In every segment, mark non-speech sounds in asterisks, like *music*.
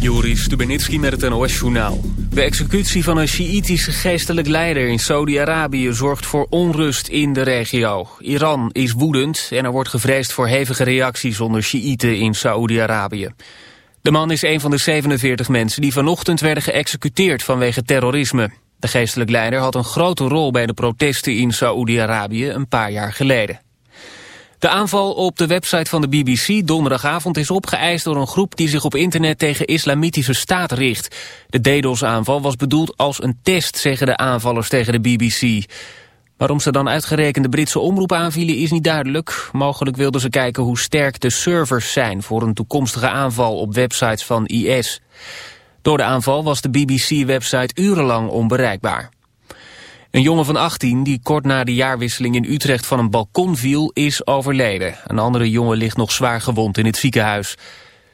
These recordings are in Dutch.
Joris Stubenitski met het NOS-journaal. De executie van een Sjiïtische geestelijk leider in Saudi-Arabië zorgt voor onrust in de regio. Iran is woedend en er wordt gevreesd voor hevige reacties onder Sjiïten in Saudi-Arabië. De man is een van de 47 mensen die vanochtend werden geëxecuteerd vanwege terrorisme. De geestelijk leider had een grote rol bij de protesten in Saoedi-Arabië een paar jaar geleden. De aanval op de website van de BBC donderdagavond is opgeëist door een groep die zich op internet tegen islamitische staat richt. De DDoS-aanval was bedoeld als een test, zeggen de aanvallers tegen de BBC. Waarom ze dan uitgerekend de Britse omroep aanvielen is niet duidelijk. Mogelijk wilden ze kijken hoe sterk de servers zijn voor een toekomstige aanval op websites van IS. Door de aanval was de BBC-website urenlang onbereikbaar. Een jongen van 18 die kort na de jaarwisseling in Utrecht van een balkon viel is overleden. Een andere jongen ligt nog zwaar gewond in het ziekenhuis.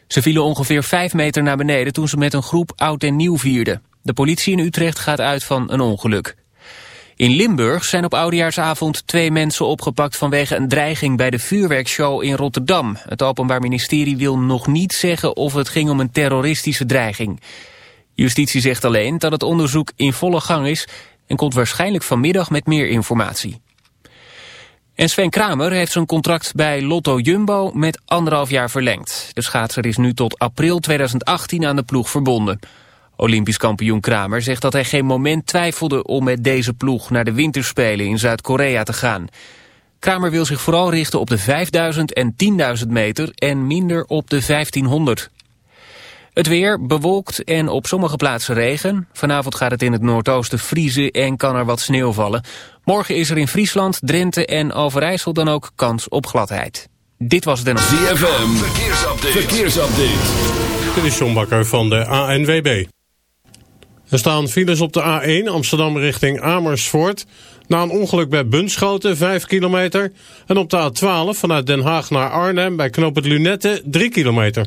Ze vielen ongeveer 5 meter naar beneden toen ze met een groep oud en nieuw vierden. De politie in Utrecht gaat uit van een ongeluk. In Limburg zijn op Oudejaarsavond twee mensen opgepakt vanwege een dreiging bij de vuurwerkshow in Rotterdam. Het Openbaar Ministerie wil nog niet zeggen of het ging om een terroristische dreiging. Justitie zegt alleen dat het onderzoek in volle gang is en komt waarschijnlijk vanmiddag met meer informatie. En Sven Kramer heeft zijn contract bij Lotto Jumbo met anderhalf jaar verlengd. De schaatser is nu tot april 2018 aan de ploeg verbonden. Olympisch kampioen Kramer zegt dat hij geen moment twijfelde om met deze ploeg naar de winterspelen in Zuid-Korea te gaan. Kramer wil zich vooral richten op de 5000 en 10.000 meter en minder op de 1500. Het weer bewolkt en op sommige plaatsen regen. Vanavond gaat het in het noordoosten vriezen en kan er wat sneeuw vallen. Morgen is er in Friesland, Drenthe en Overijssel dan ook kans op gladheid. Dit was de ZFM, verkeersupdate. verkeersupdate. Dit is John Bakker van de ANWB. Er staan files op de A1 Amsterdam richting Amersfoort. Na een ongeluk bij Bunschoten 5 kilometer. En op de A12 vanuit Den Haag naar Arnhem bij Knoop het Lunette 3 kilometer.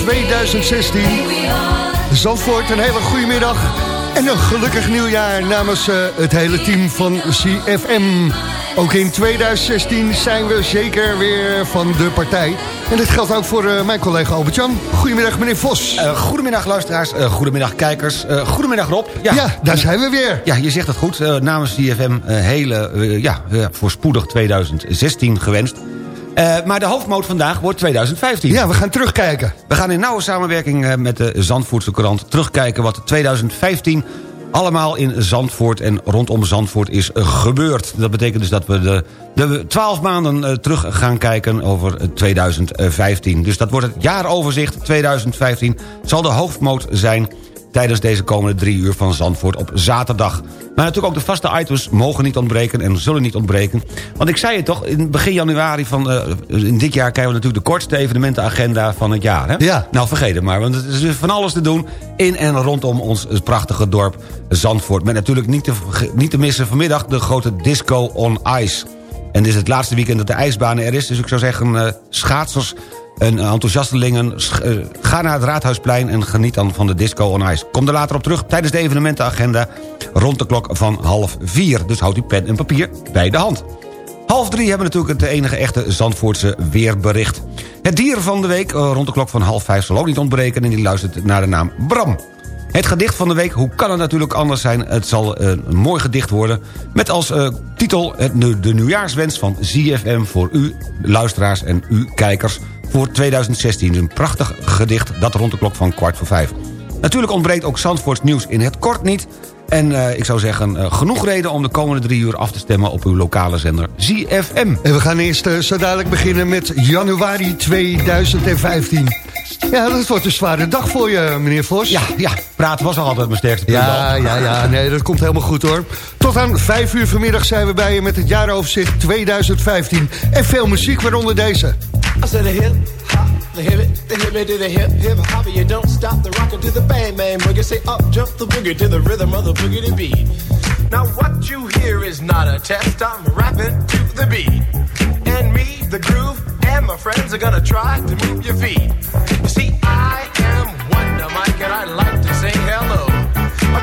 2016. Zandvoort, een hele goede middag. En een gelukkig nieuwjaar namens eh, het hele team van CFM. Ook in 2016 zijn we zeker weer van de partij. En dit geldt ook voor eh, mijn collega Albert-Jan. Goedemiddag, meneer Vos. Eh, goedemiddag luisteraars, goedemiddag kijkers, goedemiddag Rob. Ja, daar zijn we weer. Ja, je zegt het goed. Namens CFM eh, hele, ja, voorspoedig 2016 gewenst. Eh, maar de hoofdmoot vandaag wordt 2015. Ja, we gaan terugkijken. We gaan in nauwe samenwerking eh, met de Zandvoortse krant terugkijken... wat 2015 allemaal in Zandvoort en rondom Zandvoort is gebeurd. Dat betekent dus dat we de, de 12 maanden eh, terug gaan kijken over eh, 2015. Dus dat wordt het jaaroverzicht 2015. Zal de hoofdmoot zijn tijdens deze komende drie uur van Zandvoort op zaterdag. Maar natuurlijk ook de vaste items mogen niet ontbreken en zullen niet ontbreken. Want ik zei het toch, in begin januari van eh, in dit jaar... krijgen we natuurlijk de kortste evenementenagenda van het jaar. Hè? Ja. Nou, vergeet het maar, want het is van alles te doen... in en rondom ons prachtige dorp Zandvoort. Met natuurlijk niet te, niet te missen vanmiddag de grote Disco on Ice. En dit is het laatste weekend dat de ijsbaan er is. Dus ik zou zeggen, eh, schaatsers en enthousiastelingen... eh, ga naar het Raadhuisplein en geniet dan van de Disco on Ice. Kom er later op terug tijdens de evenementenagenda... rond de klok van half vier. Dus houd uw pen en papier bij de hand. Half drie hebben we natuurlijk het enige echte Zandvoortse weerbericht. Het dier van de week eh, rond de klok van half vijf zal ook niet ontbreken... en die luistert naar de naam Bram. Het gedicht van de week, hoe kan het natuurlijk anders zijn? Het zal eh, een mooi gedicht worden... met als titel het, de nieuwjaarswens van ZFM... voor u luisteraars en u kijkers voor 2016. Een prachtig gedicht, dat rond de klok van kwart voor vijf. Natuurlijk ontbreekt ook Zandvoorts nieuws in het kort niet... En eh, ik zou zeggen, eh, genoeg reden om de komende drie uur af te stemmen... op uw lokale zender ZFM. En we gaan eerst eh, zo dadelijk beginnen met januari 2015. Ja, dat wordt een zware dag voor je, meneer Vos. Ja, ja, praten was al altijd mijn sterkste punt. Ja, al. ja, ja, nee, dat komt helemaal goed hoor. Tot aan vijf uur vanmiddag zijn we bij je met het jaaroverzicht 2015. En veel muziek, waaronder deze. I said the hip hop, the hip it, the hip it to the hip hip hop. You don't stop the rocker to the bang bang boogie. Say up jump the boogie to the rhythm of the boogie to beat. Now what you hear is not a test. I'm rapping to the beat, and me, the groove, and my friends are gonna try to move your feet. You see, I am Wonder Mike, and I like to say hello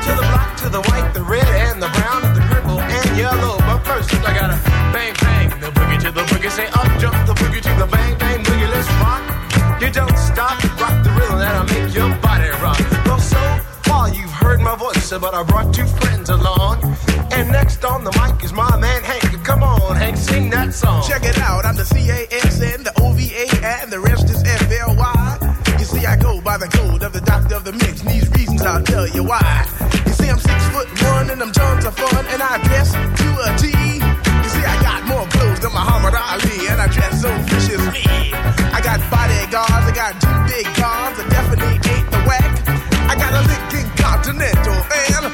to the black, to the white, the red, and the brown, and the purple and yellow. But first, I gotta bang bang the voice, but I brought two friends along. And next on the mic is my man Hank. Come on, Hank, sing that song. Check it out, I'm the C-A-S-N, the O-V-A, and the rest is F-L-Y. You see, I go by the code of the doctor of the mix, and these reasons I'll tell you why. You see, I'm six foot one, and I'm tons of fun, and I dress to a T. You see, I got more clothes than Muhammad Ali, and I dress so viciously.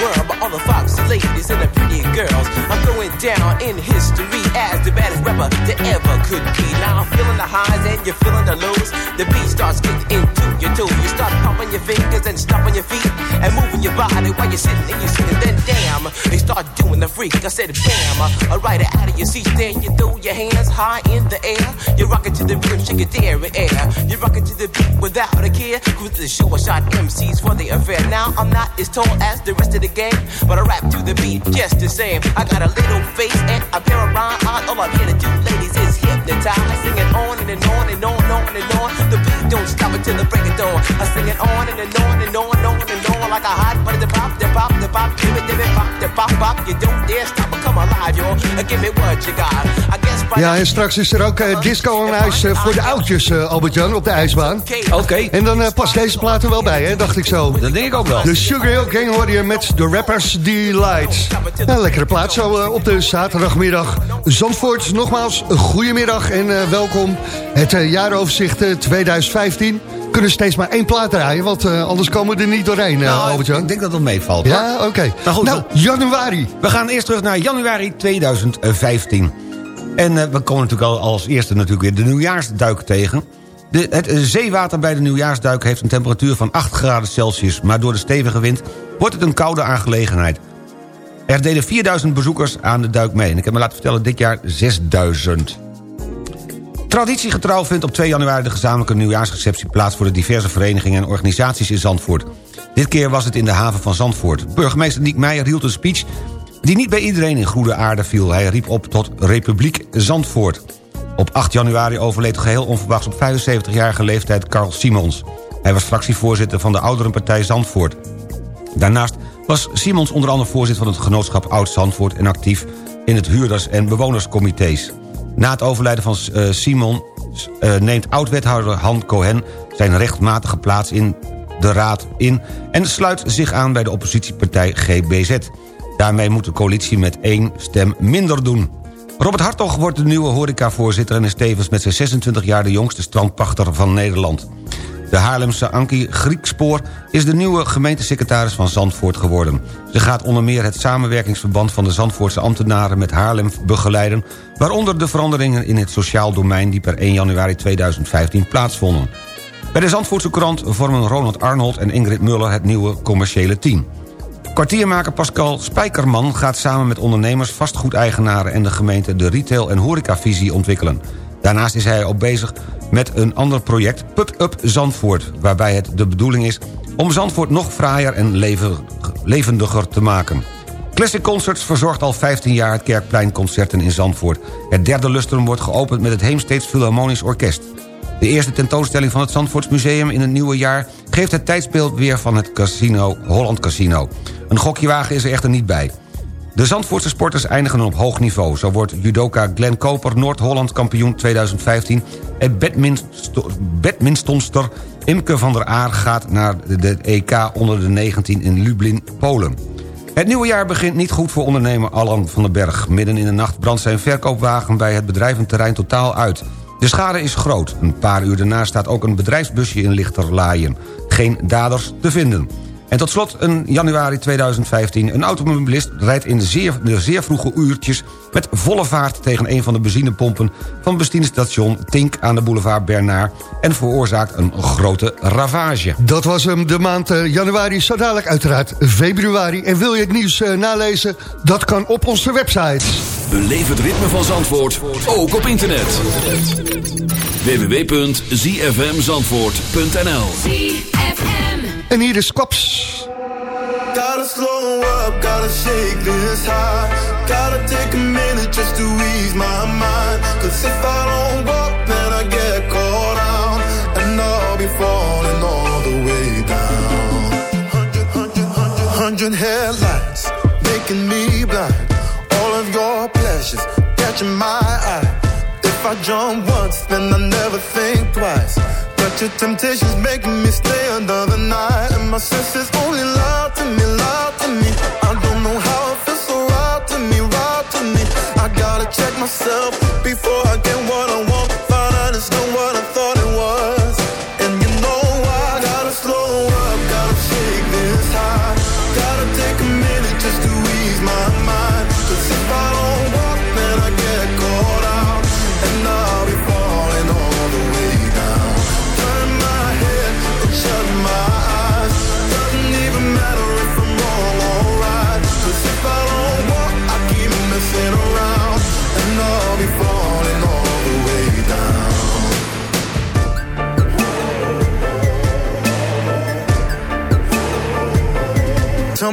world by all the foxy ladies and the pretty girls. I'm going down in history as the baddest rapper that ever could be. Now I'm feeling the highs and you're feeling the lows. The beat starts getting into your toe. You start pumping your fingers and stomping your feet and moving your body while you're sitting and you're sitting. Then damn, they start doing the freak. I said, bam, right out of your seat, then you throw your hands high in the air. You rock it to the rhythm, shake it there air. You rock it to the beat without a care. Cruise the show, I shot MCs for the affair. Now I'm not as tall as the rest of the game, but I rap to the beat just the same. I got a little face and a pair of rhyme. All I'm here to do, ladies, is hypnotize. Sing it on and, on and on on and on. The beat don't stop until the break of dawn. I sing it on and, and on and on and on and on like a hot butter. The pop, the pop, the pop, give it, give it, pop, the pop, pop. You don't dare stop or come alive, yo. Uh, Give me what you got. I guess Ja, en straks is er ook eh, disco en ijs eh, voor de oudjes, eh, Albert-Jan, op de ijsbaan. Oké. En dan eh, past deze plaat er wel bij, hè, dacht ik zo. Dat denk ik ook wel. De Sugar Hill Gang hoor je met de Rappers Delight. Ja, lekkere plaat zo op de zaterdagmiddag. Zandvoort, nogmaals, een goedemiddag en welkom. Het eh, jaaroverzicht eh, 2015. We kunnen steeds maar één plaat draaien, want eh, anders komen we er niet doorheen, eh, Nou, ik denk dat het meevalt. Ja, oké. Nou goed, nou, januari. We gaan eerst terug naar januari 2015. En eh, we komen natuurlijk al als eerste natuurlijk weer de nieuwjaarsduik tegen. De, het eh, zeewater bij de nieuwjaarsduik heeft een temperatuur van 8 graden Celsius... maar door de stevige wind wordt het een koude aangelegenheid. Er deden 4000 bezoekers aan de duik mee. En ik heb me laten vertellen, dit jaar 6000. Traditiegetrouw vindt op 2 januari de gezamenlijke nieuwjaarsreceptie plaats... voor de diverse verenigingen en organisaties in Zandvoort. Dit keer was het in de haven van Zandvoort. Burgemeester Niek Meijer hield een speech die niet bij iedereen in goede aarde viel. Hij riep op tot Republiek Zandvoort. Op 8 januari overleed geheel onverwachts op 75-jarige leeftijd Carl Simons. Hij was fractievoorzitter van de Ouderenpartij Zandvoort. Daarnaast was Simons onder andere voorzitter van het genootschap Oud Zandvoort... en actief in het huurders- en bewonerscomité's. Na het overlijden van eh, Simon eh, neemt oud-wethouder Han Cohen... zijn rechtmatige plaats in de raad in... en sluit zich aan bij de oppositiepartij GBZ. Daarmee moet de coalitie met één stem minder doen. Robert Hartog wordt de nieuwe horecavoorzitter... en is tevens met zijn 26 jaar de jongste strandpachter van Nederland. De Haarlemse Ankie Griekspoor is de nieuwe gemeentesecretaris van Zandvoort geworden. Ze gaat onder meer het samenwerkingsverband van de Zandvoortse ambtenaren met Haarlem begeleiden... waaronder de veranderingen in het sociaal domein die per 1 januari 2015 plaatsvonden. Bij de Zandvoortse krant vormen Ronald Arnold en Ingrid Muller het nieuwe commerciële team. Kwartiermaker Pascal Spijkerman gaat samen met ondernemers, vastgoedeigenaren en de gemeente de retail- en horecavisie ontwikkelen. Daarnaast is hij ook bezig met een ander project, Pub-Up Zandvoort... waarbij het de bedoeling is om Zandvoort nog fraaier en leven- levendiger te maken. Classic Concerts verzorgt al 15 jaar het Kerkpleinconcerten in Zandvoort. Het derde lustrum wordt geopend met het Heemsteeds Philharmonisch Orkest. De eerste tentoonstelling van het Zandvoortsmuseum in het nieuwe jaar... geeft het tijdsbeeld weer van het casino Holland Casino. Een gokjewagen is er echter niet bij. De Zandvoortse sporters eindigen op hoog niveau. Zo wordt judoka Glenn Koper Noord-Holland kampioen 2015... en badmintonster Imke van der Aar gaat naar de EK onder de 19 in Lublin, Polen. Het nieuwe jaar begint niet goed voor ondernemer Allan van den Berg. Midden in de nacht brandt zijn verkoopwagen bij het bedrijventerrein totaal uit. De schade is groot. Een paar uur daarna staat ook een bedrijfsbusje in Lichterlaaien. Geen daders te vinden. En tot slot, in januari 2015, een automobilist rijdt in de zeer, de zeer vroege uurtjes... met volle vaart tegen een van de benzinepompen van benzinestation Tink aan de boulevard Bernard... en veroorzaakt een grote ravage. Dat was hem de maand eh, januari, zo dadelijk uiteraard februari. En wil je het nieuws eh, nalezen? Dat kan op onze website. Beleef het ritme van Zandvoort, ook op internet. www.zfmzandvoort.nl En hier is Kops. Gotta slow up, gotta shake this high. Gotta take a minute just to ease my mind. Cause if I don't walk, then I get caught out. And I'll be falling all the way down. Hundred, hundred, hundred, hundred headlights making me blind. All of your pleasures catching my eye. If I jump once, then I never think twice. But your temptation's making me stay another night. And my senses only lie to me, lie to me. I don't know how it feels so right to me, right to me. I gotta check myself before I get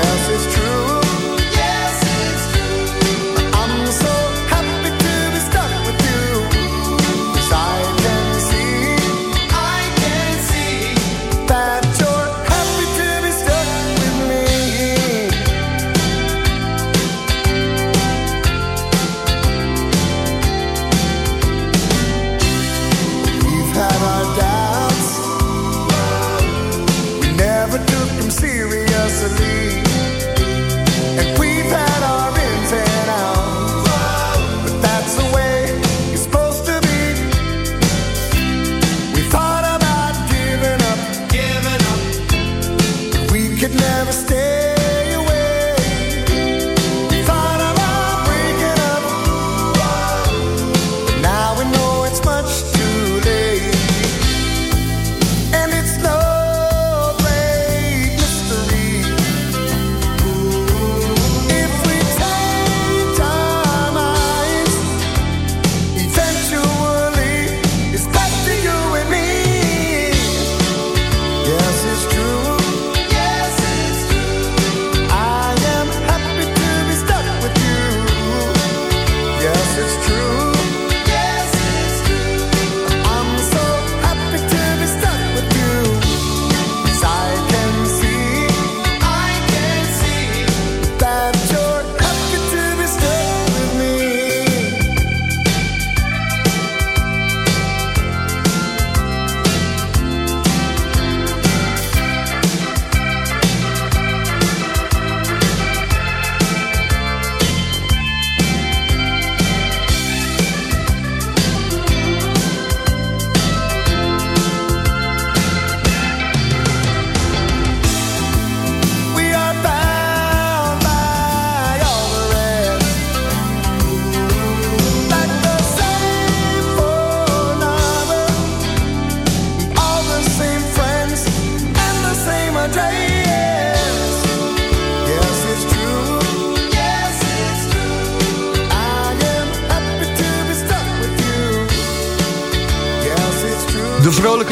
Yes, it's true.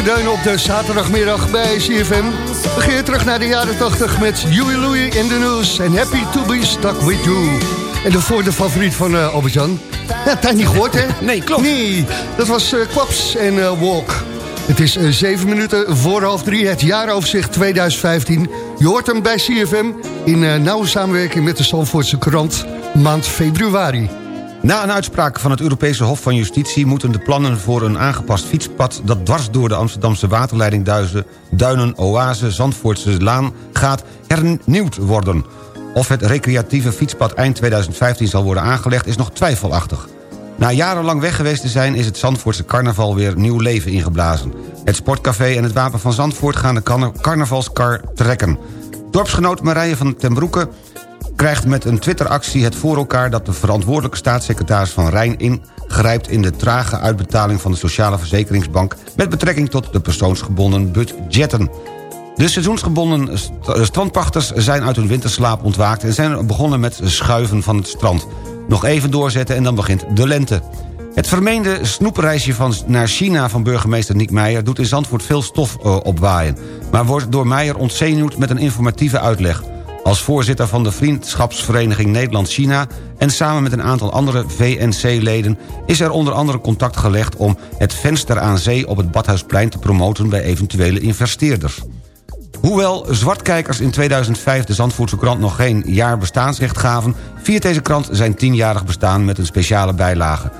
De vrolijke deunen op de zaterdagmiddag bij CFM. We gaan terug naar de jaren 80 met Huey Louie in de nieuws. En happy to be stuck with you. En daarvoor de favoriet van uh, Albert-Jan. Ja, je niet gehoord, hè? *laughs* Nee, klopt. Nee, dat was uh, Klaps en uh, Walk. Het is uh, zeven minuten voor half drie, het jaaroverzicht 2015. Je hoort hem bij CFM in nauwe samenwerking met de Zandvoortse krant maand februari. Na een uitspraak van het Europese Hof van Justitie... moeten de plannen voor een aangepast fietspad... dat dwars door de Amsterdamse waterleiding Duizen, Duinen, Oase, Zandvoortse Laan gaat... hernieuwd worden. Of het recreatieve fietspad eind 2015 zal worden aangelegd... is nog twijfelachtig. Na jarenlang weg geweest te zijn... is het Zandvoortse carnaval weer nieuw leven ingeblazen. Het Sportcafé en het Wapen van Zandvoort gaan de carnavalskar trekken. Dorpsgenoot Marije van ten Broeke krijgt met een Twitteractie het voor elkaar... dat de verantwoordelijke staatssecretaris van Rijn ingrijpt... in de trage uitbetaling van de Sociale Verzekeringsbank... met betrekking tot de persoonsgebonden budgetten. De seizoensgebonden st strandpachters zijn uit hun winterslaap ontwaakt... en zijn begonnen met schuiven van het strand. Nog even doorzetten en dan begint de lente. Het vermeende snoepreisje van, naar China van burgemeester Niek Meijer... doet in Zandvoort veel stof uh, opwaaien... maar wordt door Meijer ontzenuwd met een informatieve uitleg... Als voorzitter van de Vriendschapsvereniging Nederland-China... en samen met een aantal andere VNC-leden... is er onder andere contact gelegd om het venster aan zee... op het Badhuisplein te promoten bij eventuele investeerders. Hoewel zwartkijkers in 2005 de Zandvoortse krant nog geen jaar bestaansrecht gaven... viert deze krant zijn tienjarig bestaan met een speciale bijlage.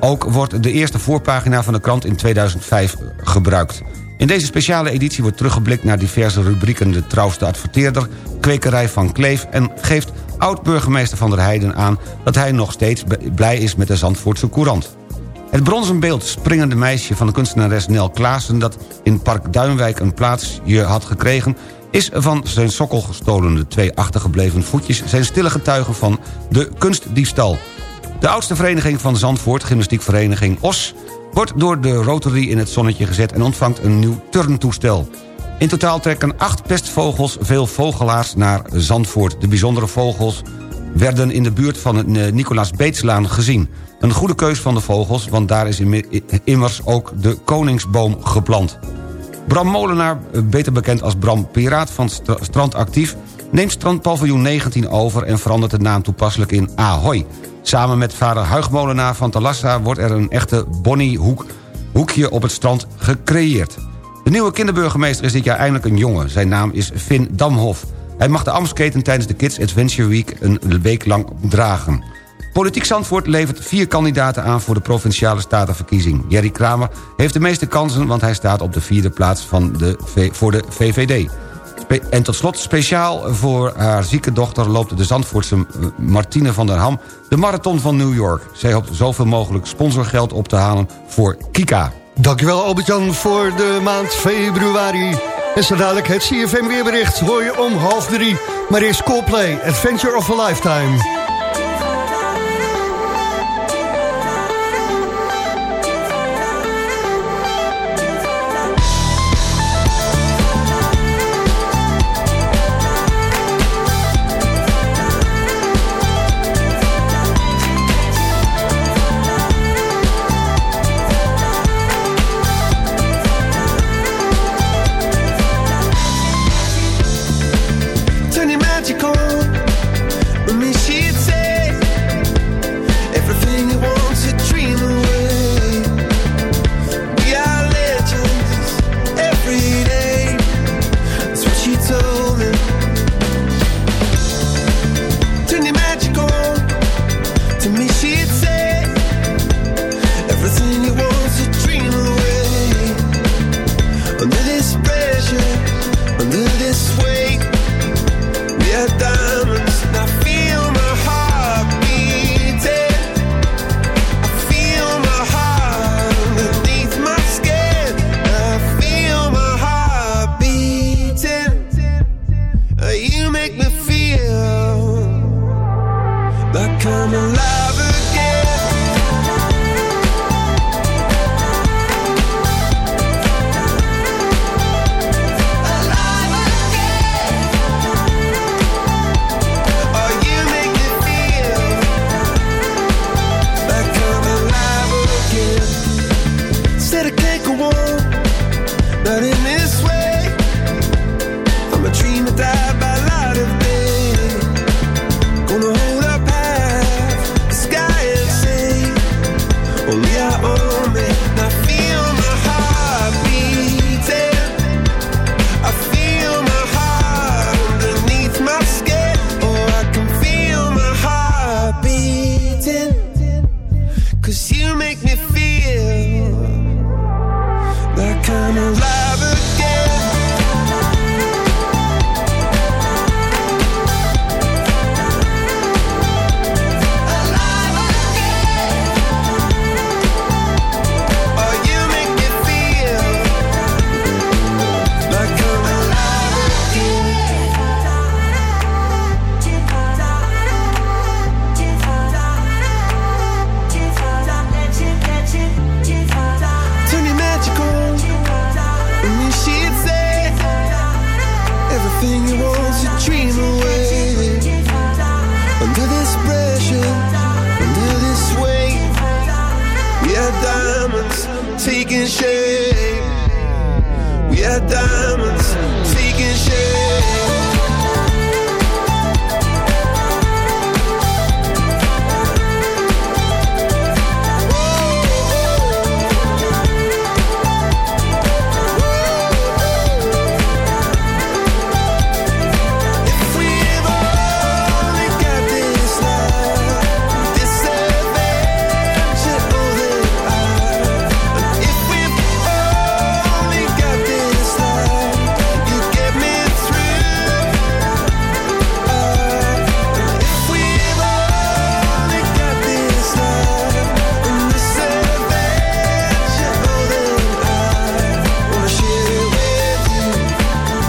Ook wordt de eerste voorpagina van de krant in 2005 gebruikt. In deze speciale editie wordt teruggeblikt naar diverse rubrieken... de trouwste adverteerder, kwekerij van Kleef... en geeft oud-burgemeester Van der Heijden aan... dat hij nog steeds blij is met de Zandvoortse Courant. Het bronzen beeld Springende Meisje van de kunstenares Nel Klaassen... dat in Park Duinwijk een plaatsje had gekregen... is van zijn sokkel gestolen. De twee achtergebleven voetjes zijn stille getuigen van de kunstdiefstal. De oudste vereniging van Zandvoort, gymnastiekvereniging OS wordt door de Rotary in het zonnetje gezet... en ontvangt een nieuw turntoestel. In totaal trekken acht pestvogels veel vogelaars naar Zandvoort. De bijzondere vogels werden in de buurt van het eh, Nicolaas Beetslaan gezien. Een goede keus van de vogels, want daar is immers ook de koningsboom geplant. Bram Molenaar, eh, beter bekend als Bram Piraat van Strand Actief... neemt strandpaviljoen 19 over en verandert de naam toepasselijk in Ahoy. Samen met vader Huigmolenaar van Talassa wordt er een echte Bonniehoek hoekje op het strand gecreëerd. De nieuwe kinderburgemeester is dit jaar eindelijk een jongen. Zijn naam is Finn Damhof. Hij mag de Amsketen tijdens de Kids Adventure Week een week lang dragen. Politiek Zandvoort levert vier kandidaten aan voor de Provinciale Statenverkiezing. Jerry Kramer heeft de meeste kansen, want hij staat op de vierde plaats van de voor de VVD. En tot slot, speciaal voor haar zieke dochter... loopt de Zandvoortse Martine van der Ham de marathon van New York. Zij hoopt zoveel mogelijk sponsorgeld op te halen voor Kika. Dankjewel Albert-Jan voor de maand februari. En zo dadelijk het CFM weerbericht hoor je om half drie. Maar eerst Coldplay, Adventure of a Lifetime.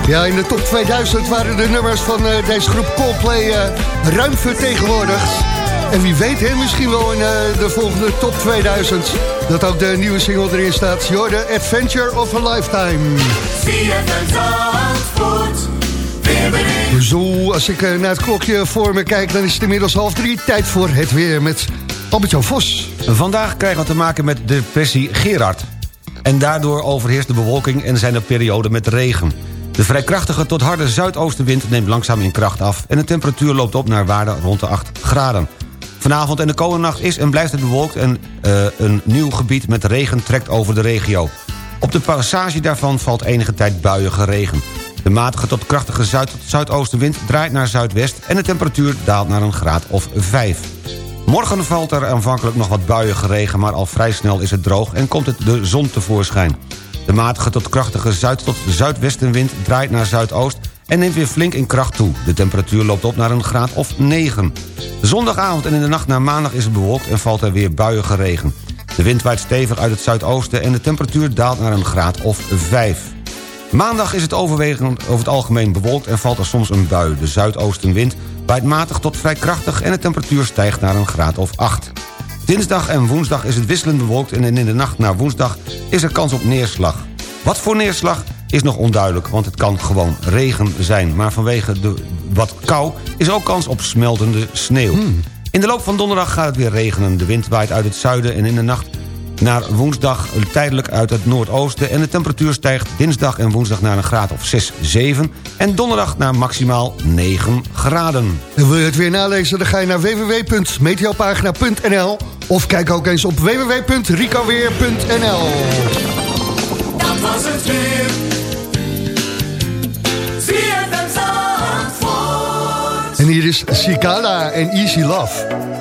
Ja, in de top 2000 waren de nummers van eh, deze groep Coldplay eh, ruim vertegenwoordigd. En wie weet, hè, misschien wel in eh, de volgende top 2000... dat ook de nieuwe single erin staat. Jorde Adventure of a Lifetime. Zo, als ik naar het klokje voor me kijk... dan is het inmiddels half drie. Tijd voor het weer met Albert-Jan Vos. Vandaag krijgen we te maken met depressie Gerard. En daardoor overheerst de bewolking en zijn er perioden met regen. De vrij krachtige tot harde zuidoostenwind neemt langzaam in kracht af... en de temperatuur loopt op naar waarde rond de 8 graden. Vanavond en de komende nacht is en blijft het bewolkt... en eh, een nieuw gebied met regen trekt over de regio. Op de passage daarvan valt enige tijd buiige regen. De matige tot krachtige zuid- tot zuidoostenwind draait naar zuidwest... en de temperatuur daalt naar een graad of 5. Morgen valt er aanvankelijk nog wat buiige regen... maar al vrij snel is het droog en komt het de zon tevoorschijn. De matige tot krachtige zuid- tot zuidwestenwind draait naar zuidoost... en neemt weer flink in kracht toe. De temperatuur loopt op naar een graad of 9. Zondagavond en in de nacht naar maandag is het bewolkt... en valt er weer buiige regen. De wind waait stevig uit het zuidoosten... en de temperatuur daalt naar een graad of 5. Maandag is het overwegend over het algemeen bewolkt en valt er soms een bui. De zuidoostenwind waait matig tot vrij krachtig en de temperatuur stijgt naar een graad of 8. Dinsdag en woensdag is het wisselend bewolkt en in de nacht naar woensdag is er kans op neerslag. Wat voor neerslag is nog onduidelijk, want het kan gewoon regen zijn. Maar vanwege de wat kou is ook kans op smeltende sneeuw. In de loop van donderdag gaat het weer regenen. De wind waait uit het zuiden en in de nacht naar woensdag tijdelijk uit het noordoosten... en de temperatuur stijgt dinsdag en woensdag naar een graad of 6, 7... en donderdag naar maximaal 9 graden. En wil je het weer nalezen, dan ga je naar www.meteopagina.nl... of kijk ook eens op www.ricoweer.nl. Dat was het weer. ZFM Zandvoort. En hier is Cicala en Easy Love.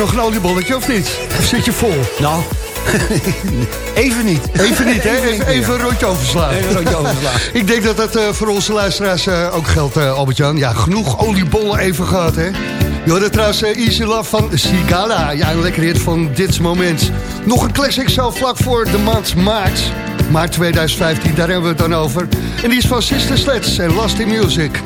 Nog een oliebolletje of niet? Of zit je vol? Nou, *laughs* even niet. Even niet, hè? Even, even een rondje overslaan. Even een rondje overslaan. *laughs* Ik denk dat dat eh, voor onze luisteraars eh, ook geldt, eh, Albert-Jan. Ja, genoeg oliebollen even gehad, hè? Je hoorde trouwens Easy Love van Sigala. Ja, een lekker hit van dit moment. Nog een classic zo vlak voor de maand maart. Maart 2015, daar hebben we het dan over. En die is van Sister Sledge en Lost in Music.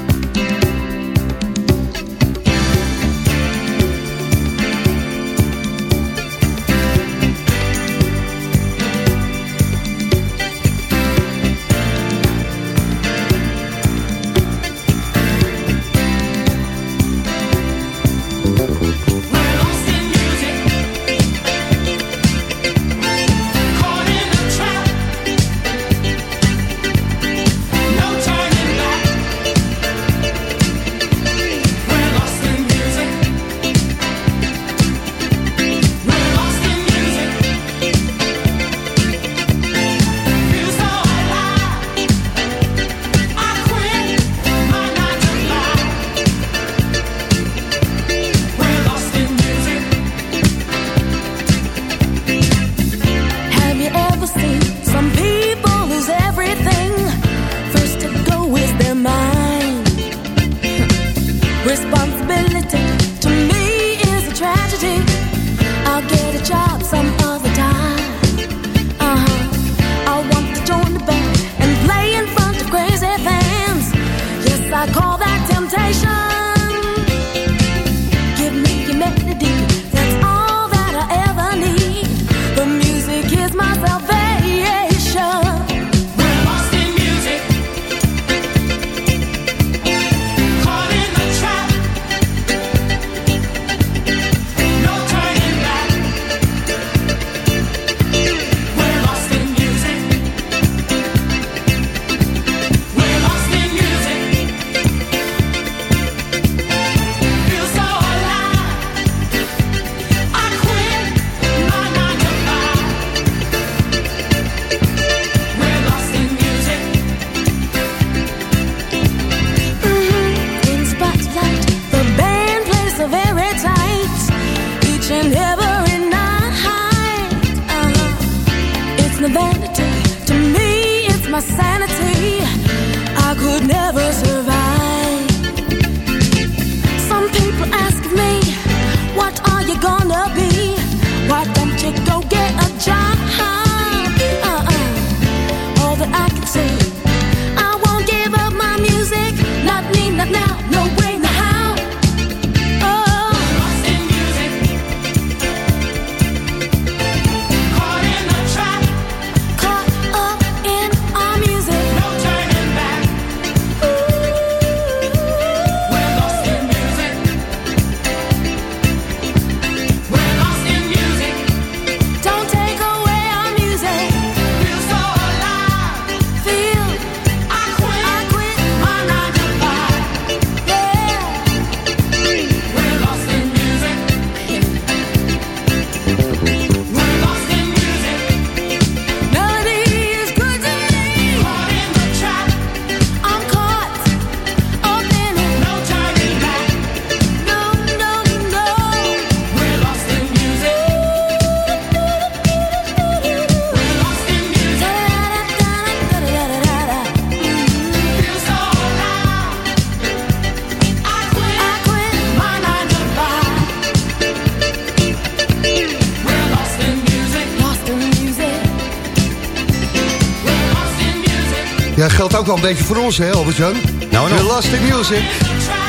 Ja, geldt ook wel een beetje voor ons, hè, Albert-Jan? Nou, The nou. Lost in Music.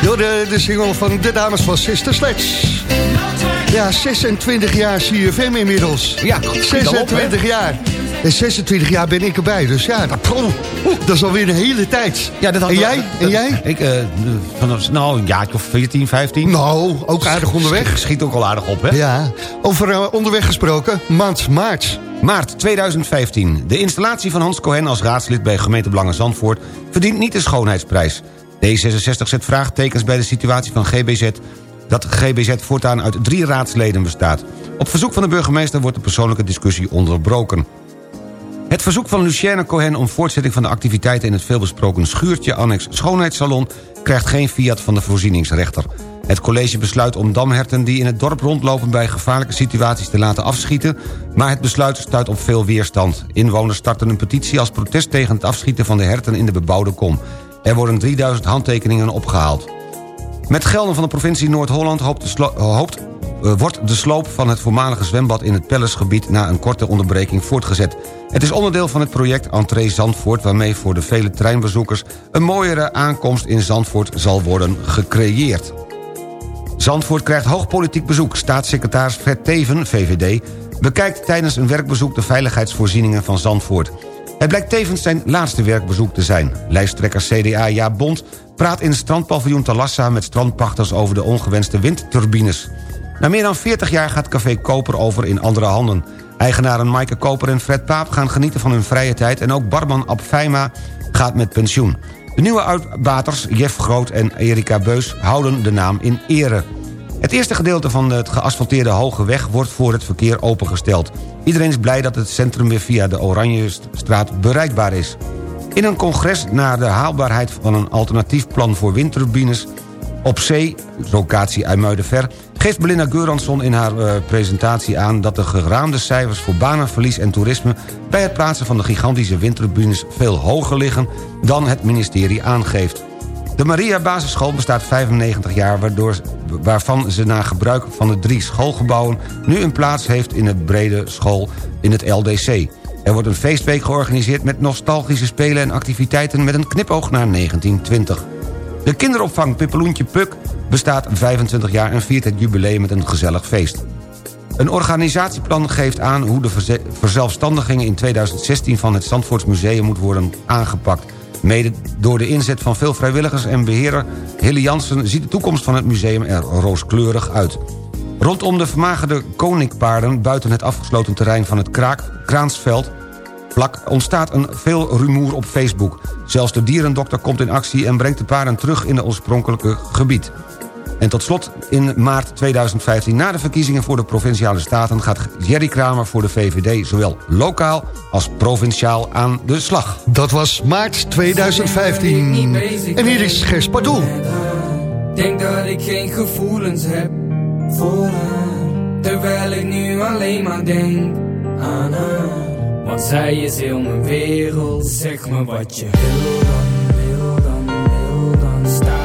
Door de, de single van de dames van Sister Sledge. Ja, 26 jaar CFM inmiddels. Ja, schiet al op, hè? 26 jaar. En 26 jaar ben ik erbij, dus ja, dat, dat is alweer een hele tijd. Ja, dat had- en jij? dat- En jij? Ik, eh, vanaf, nou, een jaartje of 14, 15. Nou, ook aardig onderweg. Schiet, schiet ook al aardig op, hè? Ja, over eh, onderweg gesproken, maand maart. Maart 2015. De installatie van Hans Cohen als raadslid bij gemeente Belangen Zandvoort... verdient niet de schoonheidsprijs. D66 zet vraagtekens bij de situatie van GBZ... dat GBZ voortaan uit drie raadsleden bestaat. Op verzoek van de burgemeester wordt de persoonlijke discussie onderbroken. Het verzoek van Lucienne Cohen om voortzetting van de activiteiten... in het veelbesproken schuurtje annex schoonheidssalon... krijgt geen fiat van de voorzieningsrechter. Het college besluit om damherten die in het dorp rondlopen... bij gevaarlijke situaties te laten afschieten... maar het besluit stuit op veel weerstand. Inwoners starten een petitie als protest tegen het afschieten van de herten in de bebouwde kom. Er worden 3000 handtekeningen opgehaald. Met gelden van de provincie Noord-Holland hoopt hoopt, eh, wordt de sloop van het voormalige zwembad in het Pellesgebied... na een korte onderbreking voortgezet. Het is onderdeel van het project Entree Zandvoort... waarmee voor de vele treinbezoekers een mooiere aankomst in Zandvoort zal worden gecreëerd. Zandvoort krijgt hoog politiek bezoek. Staatssecretaris Fred Teven, VVD, bekijkt tijdens een werkbezoek... de veiligheidsvoorzieningen van Zandvoort. Het blijkt tevens zijn laatste werkbezoek te zijn. Lijsttrekker CDA Jaap Bond praat in het strandpaviljoen Talassa... met strandpachters over de ongewenste windturbines. Na meer dan 40 jaar gaat Café Koper over in andere handen. Eigenaren Maaike Koper en Fred Paap gaan genieten van hun vrije tijd... en ook barman Ab Feima gaat met pensioen. De nieuwe uitbaters, Jeff Groot en Erika Beus, houden de naam in ere. Het eerste gedeelte van het geasfalteerde Hoge Weg wordt voor het verkeer opengesteld. Iedereen is blij dat het centrum weer via de Oranjestraat bereikbaar is. In een congres naar de haalbaarheid van een alternatief plan voor windturbines op zee, locatie IJmuidenver... geeft Belinda Geuransson in haar eh, presentatie aan... dat de geraamde cijfers voor banenverlies en toerisme... bij het plaatsen van de gigantische windturbines veel hoger liggen... dan het ministerie aangeeft. De Maria Basisschool bestaat 95 jaar... Waardoor, waarvan ze na gebruik van de drie schoolgebouwen... nu een plaats heeft in het brede school in het LDC. Er wordt een feestweek georganiseerd met nostalgische spelen en activiteiten... met een knipoog naar 1920. De kinderopvang Pippeloentje Puk bestaat 25 jaar... en viert het jubileum met een gezellig feest. Een organisatieplan geeft aan hoe de verze- verzelfstandiging in 2016 van het Zandvoortsmuseum moet worden aangepakt. Mede door de inzet van veel vrijwilligers en beheerder Hille Jansen... ziet de toekomst van het museum er rooskleurig uit. Rondom de vermagerde koninkpaarden buiten het afgesloten terrein van het Kraak, Kraansveld... vlak ontstaat een veel rumoer op Facebook. Zelfs de dierendokter komt in actie en brengt de paarden terug in het oorspronkelijke gebied. En tot slot, in maart 2015, na de verkiezingen voor de Provinciale Staten... gaat Jerry Kramer voor de VVD zowel lokaal als provinciaal aan de slag. Dat was maart 2015. En hier is Gers Pardoel. Denk dat ik geen gevoelens heb voor haar. Terwijl ik nu alleen maar denk aan haar. Want zij is heel mijn wereld. Zeg me wat je wil dan, wil dan, wil dan. Staren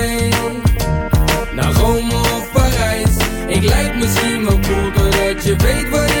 Ik lijk misschien wel cool doordat je weet wat ik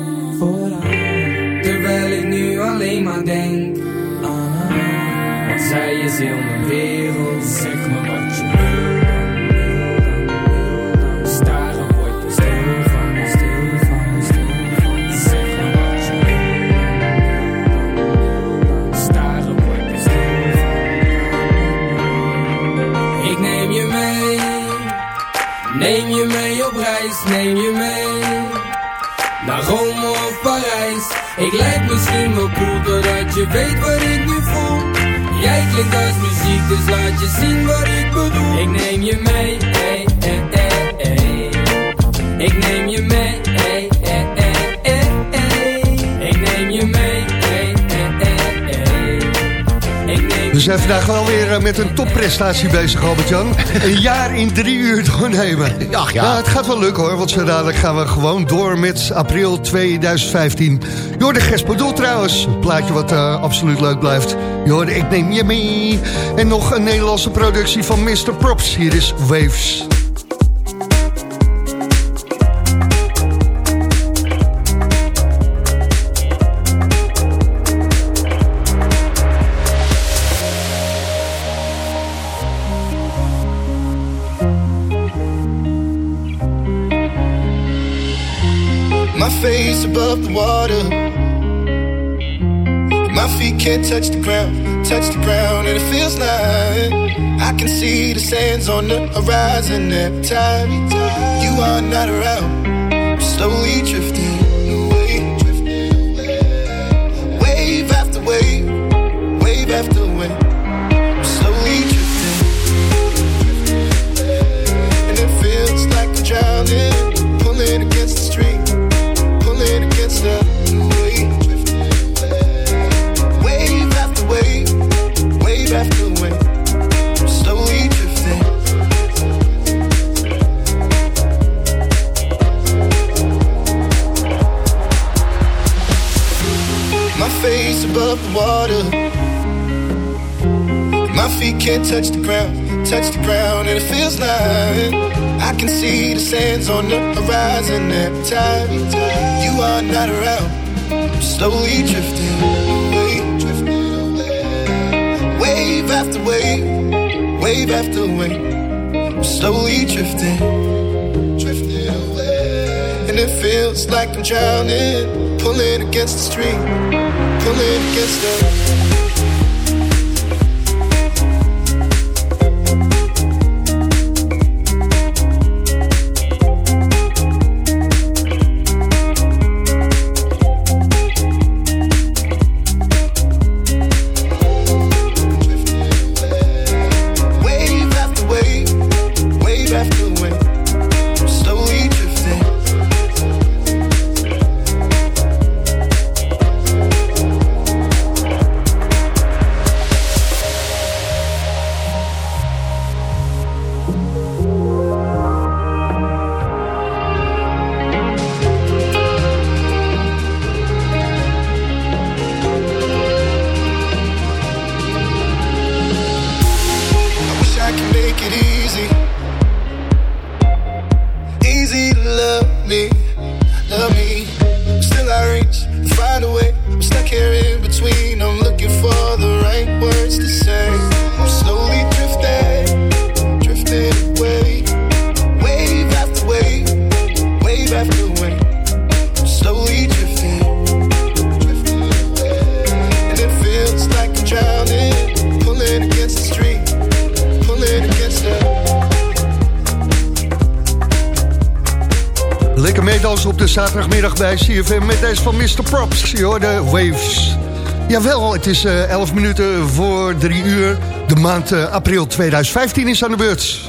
Zeg maar wat je moet en wil dan, staren, wordt van. stil. Zeg me wat je wil dan, staren, wordt er stil. Ik neem je mee, neem je mee op reis, neem je mee naar Rome of Parijs. Ik lijp misschien wel goed je weet wat ik klinkt als muziek Dus laat je zien wat ik bedoel. Ik neem je mee zijn vandaag wel weer eh, met een topprestatie bezig, Albert-Jan. Een jaar in drie uur doornemen. *laughs* Ach ja. Nou, het gaat wel lukken hoor, want zo dadelijk gaan we gewoon door met april 2015. Je hoorde Gespedoel trouwens, een plaatje wat eh, absoluut leuk blijft. Je hoorde Ik Neem Je Mee. En nog een Nederlandse productie van Mr. Props. Hier is Waves. Face above the water. My feet can't touch the ground, touch the ground, and it feels like I can see the sands on the horizon every time you are not around. I'm slowly drifting away, wave after wave, wave after wave. I'm slowly drifting, and it feels like I'm drowning, pulling against sands on the horizon every time are not around. I'm slowly drifting away, drifting away. Wave after wave, wave after wave. I'm slowly drifting, drifting away. And it feels like I'm drowning, pulling against the stream, pulling against the. Bij CFM met deze van Mr. Props. Je hoorde Waves. Jawel, het is eh 11 minuten voor 3 uur. De maand eh, april 2015 is aan de beurt.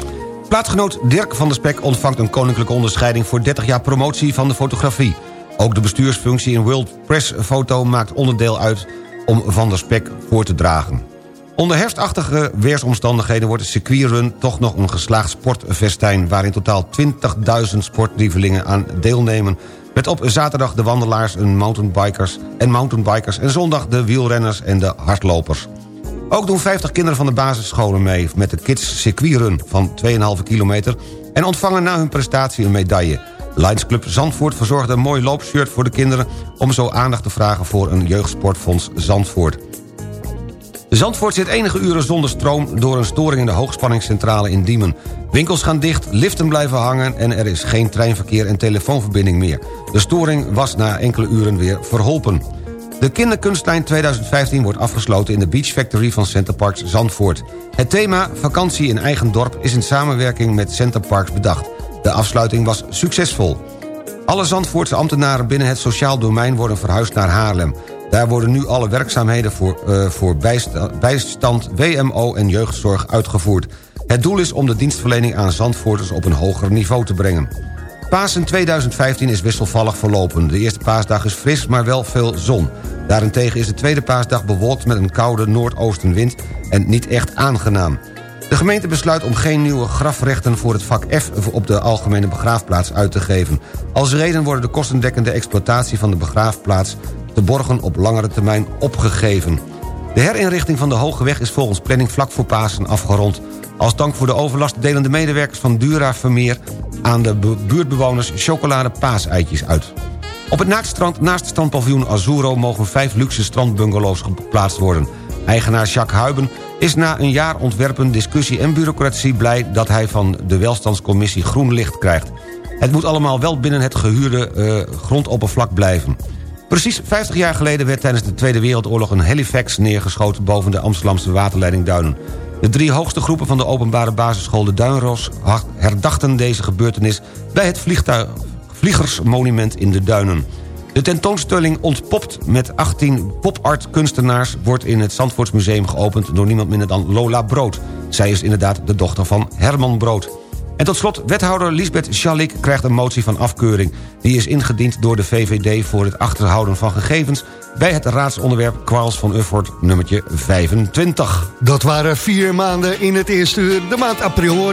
Plaatsgenoot Dirk van der Spek ontvangt een koninklijke onderscheiding... voor 30 jaar promotie van de fotografie. Ook de bestuursfunctie in World Press Foto maakt onderdeel uit... om Van der Spek voor te dragen. Onder herfstachtige weersomstandigheden wordt de circuitrun... toch nog een geslaagd sportfestijn... waar in totaal 20.000 sportdievelingen aan deelnemen... met op zaterdag de wandelaars en mountainbikers, en mountainbikers... en zondag de wielrenners en de hardlopers. Ook doen 50 kinderen van de basisscholen mee met de Kids Circuitrun van 2,5 kilometer... en ontvangen na hun prestatie een medaille. Lions Club Zandvoort verzorgde een mooi loopshirt voor de kinderen... om zo aandacht te vragen voor een jeugdsportfonds Zandvoort. Zandvoort zit enige uren zonder stroom... door een storing in de hoogspanningscentrale in Diemen. Winkels gaan dicht, liften blijven hangen... en er is geen treinverkeer en telefoonverbinding meer. De storing was na enkele uren weer verholpen. De kinderkunstlijn 2015 wordt afgesloten in de Beach Factory van Center Parks Zandvoort. Het thema vakantie in eigen dorp is in samenwerking met Center Parks bedacht. De afsluiting was succesvol. Alle Zandvoortse ambtenaren binnen het sociaal domein worden verhuisd naar Haarlem. Daar worden nu alle werkzaamheden voor, eh, voor bijsta- bijstand, WMO en jeugdzorg uitgevoerd. Het doel is om de dienstverlening aan Zandvoorters op een hoger niveau te brengen. Pasen 2015 is wisselvallig verlopen. De eerste paasdag is fris, maar wel veel zon. Daarentegen is de tweede paasdag bewolkt met een koude noordoostenwind... en niet echt aangenaam. De gemeente besluit om geen nieuwe grafrechten voor het vak F... op de algemene begraafplaats uit te geven. Als reden worden de kostendekkende exploitatie van de begraafplaats... te borgen op langere termijn opgegeven. De herinrichting van de Hoge Weg is volgens planning vlak voor Pasen afgerond. Als dank voor de overlast delen de medewerkers van Dura Vermeer... aan de bu- buurtbewoners chocolade paaseitjes uit. Op het naaktstrand naast het strandpaviljoen Azuro... mogen vijf luxe strandbungalows geplaatst worden. Eigenaar Jacques Huiben is na een jaar ontwerpen, discussie en bureaucratie... blij dat hij van de welstandscommissie groen licht krijgt. Het moet allemaal wel binnen het gehuurde eh, grondoppervlak blijven. Precies 50 jaar geleden werd tijdens de Tweede Wereldoorlog... een Halifax neergeschoten boven de Amsterdamse waterleiding Duinen. De drie hoogste groepen van de openbare basisschool De Duinros... herdachten deze gebeurtenis bij het Vliegersmonument in de Duinen. De tentoonstelling Ontpopt met 18 pop-art-kunstenaars... wordt in het Zandvoortsmuseum geopend door niemand minder dan Lola Brood. Zij is inderdaad de dochter van Herman Brood. En tot slot, wethouder Lisbeth Schalik krijgt een motie van afkeuring. Die is ingediend door de VVD voor het achterhouden van gegevens... bij het raadsonderwerp Kwarls van Uffort nummertje 25. Dat waren vier maanden in het eerste uur, de maand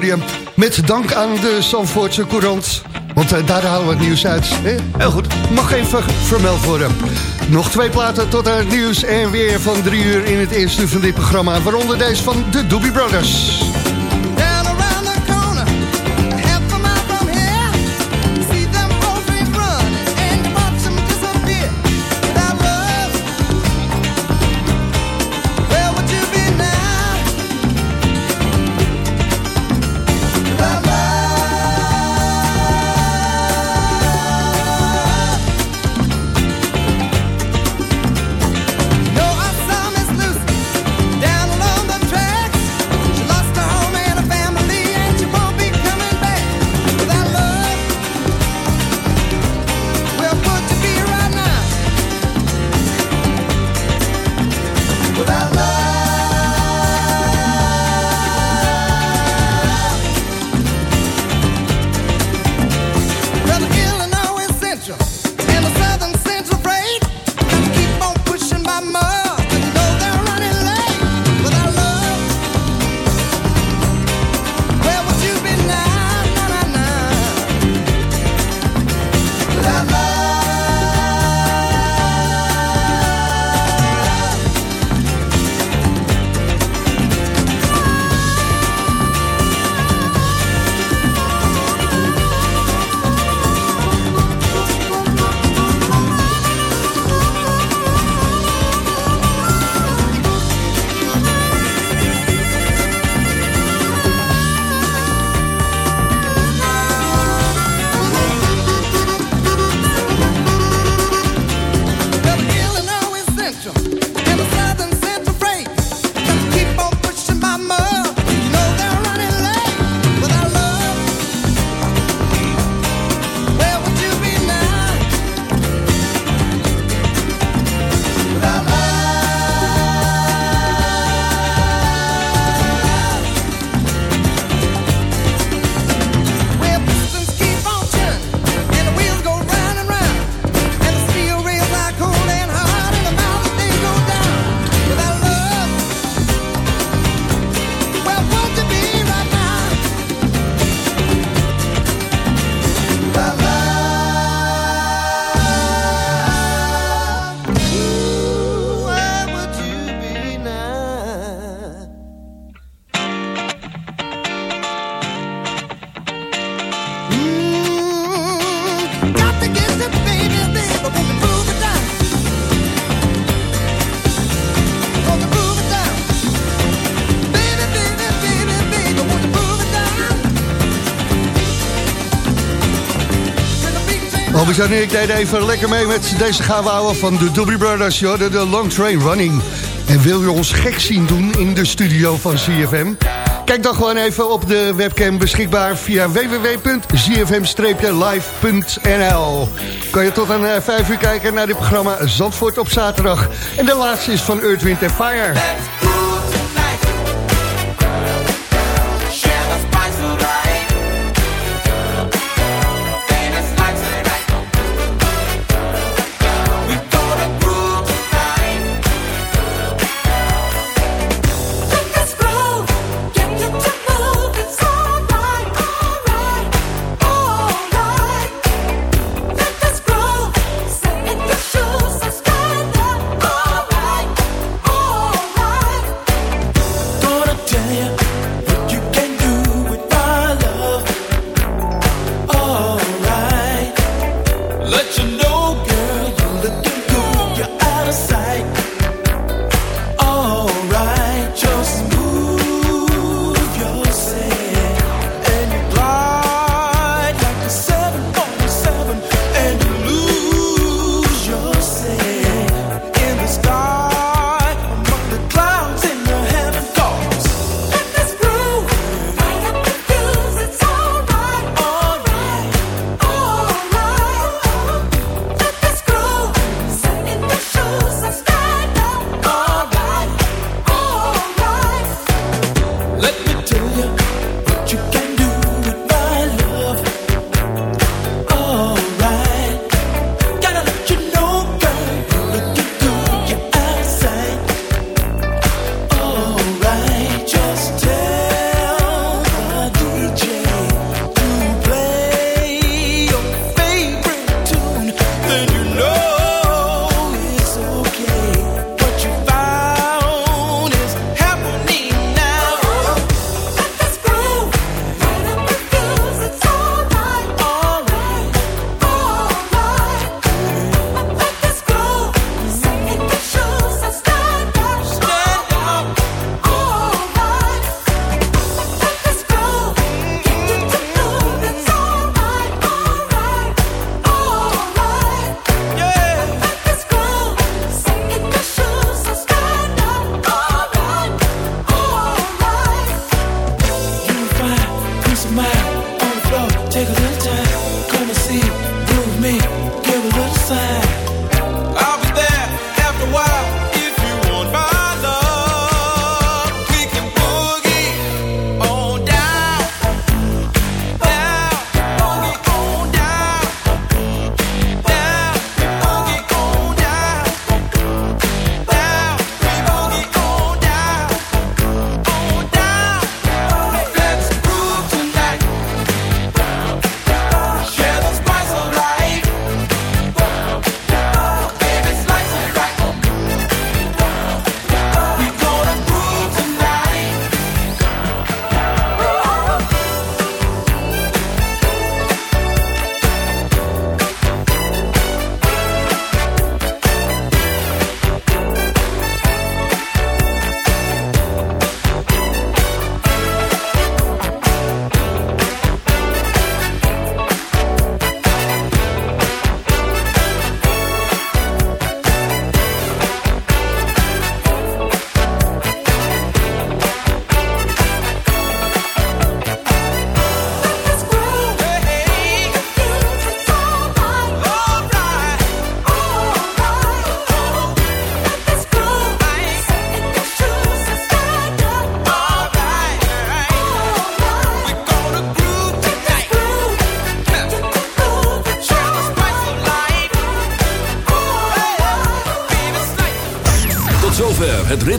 je. Met dank aan de Zandvoortse Courant. Want eh, daar halen we het nieuws uit. Heel goed, mag even vermeld worden. Nog twee platen tot het nieuws en weer van drie uur in het eerste uur van dit programma. Waaronder deze van de Doobie Brothers. Jan en ik deed even lekker mee met deze gauwouwen van de Doobie Brothers. Joh, de, Long Train Running. En wil je ons gek zien doen in de studio van ZFM? Kijk dan gewoon even op de webcam beschikbaar via www.zfm-live.nl. Kan je tot aan eh, 5 uur kijken naar dit programma Zandvoort op zaterdag. En de laatste is van Earth, Wind Fire.